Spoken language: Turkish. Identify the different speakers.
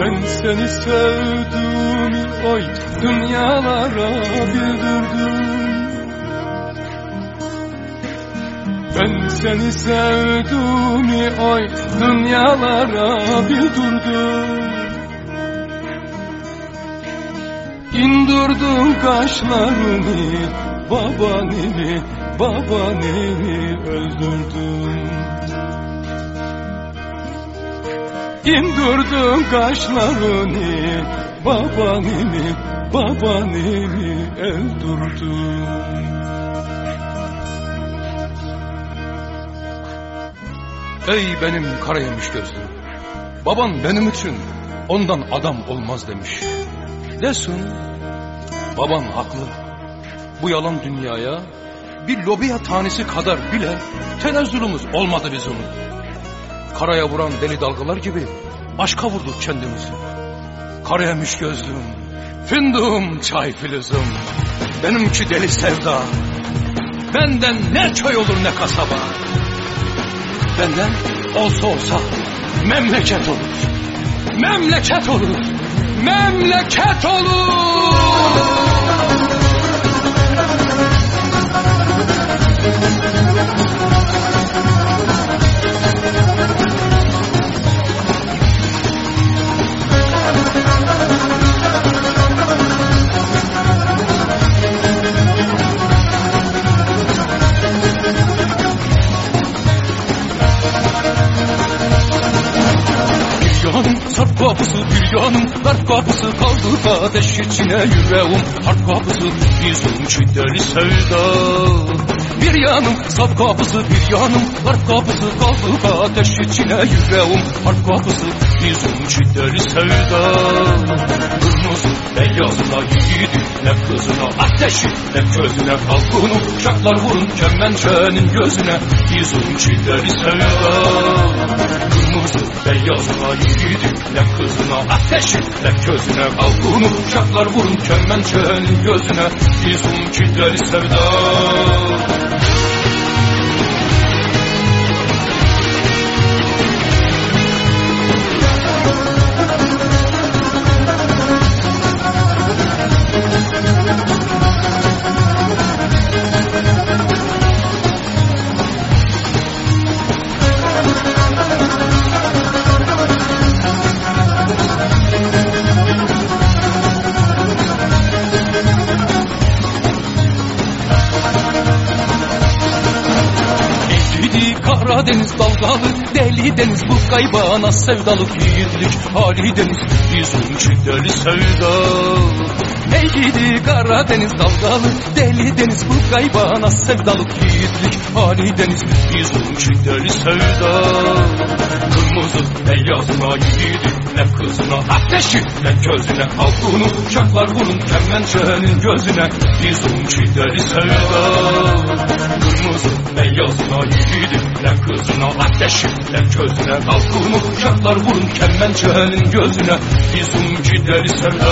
Speaker 1: Ben seni sevdim oy dünyalara bildirdim. Ben seni sevdim oy dünyalara bildirdim. İndirdin kaşlarını babanini babanini öldürdün İndirdin kaşlarını? Babanini babanini öldürdün Ey benim kara yemiş gözlüm Baban benim için ondan adam olmaz demiş. Desin baban haklı. Bu yalan dünyaya bir lobiya tanesi kadar bile tenezzülümüz olmadı bizim Karaya vuran deli dalgalar gibi aşka vurduk kendimizi. Karayamış gözlüm, fındığım çay filizim. Benimki deli sevda. Benden ne köy olur ne kasaba. Benden olsa olsa memleket olur. Memleket olur. Memleket olur. Kapısı bir yanım Darp kapısı kaldı ateş içine yüreğim. Harp kapısı bizim çiftleri sevda Bir yanım sap kapısı bir yanım Darp kapısı kaldı ateş içine yüreğim. Harp kapısı bizim çiftleri sevda. Kırmızı beyazına yiğidi Ne kızına ateşi Ne gözüne kalkını Uşaklar vurun kemençenin gözüne. Bizim çiftleri sevda. Kırmızı beyazına yiğidi Ne kızına ateşi Ne gözüne kalkını Uşaklar vurun kemençenin gözüne. Bizim çiftleri sevda Eşidi Karadeniz dalgalı Deli deniz bu kaybana sevdalık yiğitlik Hali deniz bizim çiftleri sevda. Ey gidi Karadeniz dalgalı Deli deniz bu kaybana sevdalık yiğitlik Hali deniz bizim çiftleri sevda Kırmızı beyazına yiğidi Ne kızına ateşi Ne gözüne kalkunu Uşaklar vurun kemençenin gözüne. Bizim çiftleri sevda. Kırmızı beyazına yiğidi Ne kızına ateşi Ne gözüne kalkunu Uşaklar vurun kemençenin gözüne. Bizim çiftleri sevda